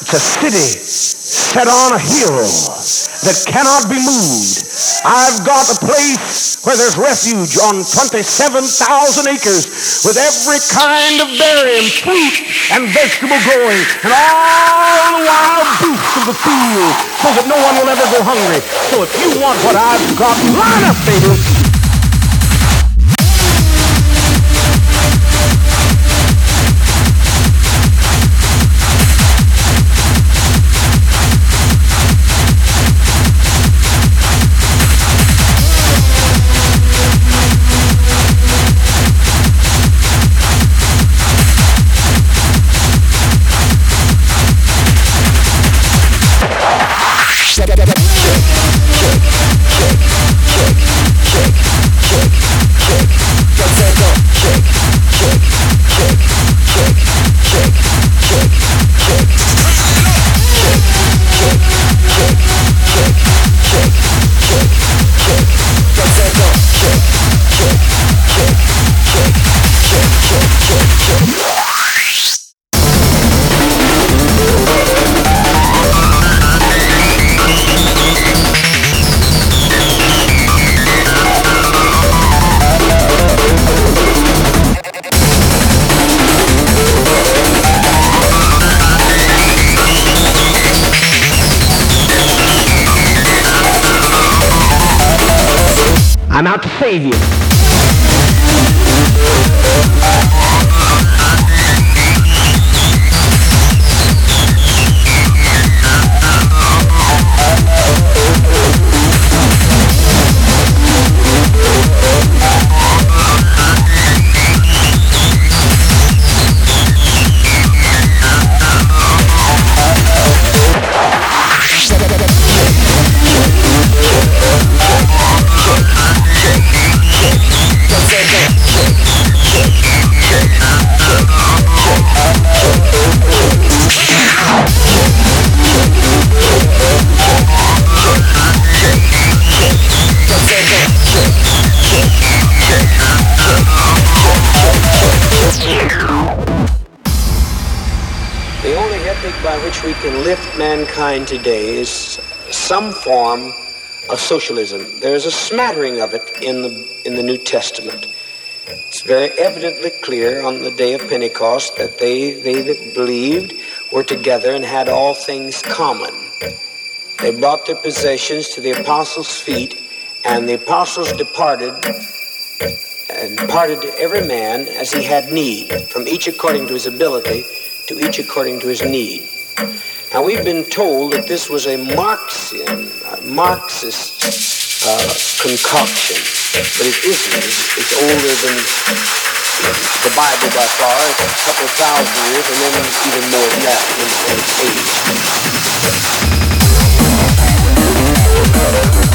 It's a city set on a hill that cannot be moved. I've got a place where there's refuge on 27,000 acres with every kind of berry and fruit and vegetable growing and all the wild beasts of the field so that no one will ever go hungry. So if you want what I've got, line up, baby. shake I'm out to save you. Mankind today is some form of socialism. There's a smattering of it in the, in the New Testament. It's very evidently clear on the day of Pentecost that they, they that believed were together and had all things common. They brought their possessions to the apostles' feet, and the apostles departed and parted to every man as he had need, from each according to his ability, to each according to his need. Now, we've been told that this was a Marxian, a Marxist uh, concoction, but it isn't. It's, it's older than the Bible by far. It's a couple thousand years, and then even more than that in, in age.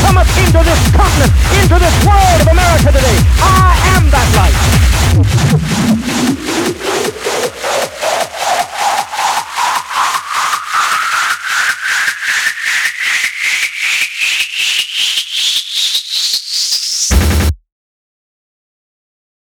cometh into this continent, into this world of America today. I am that light.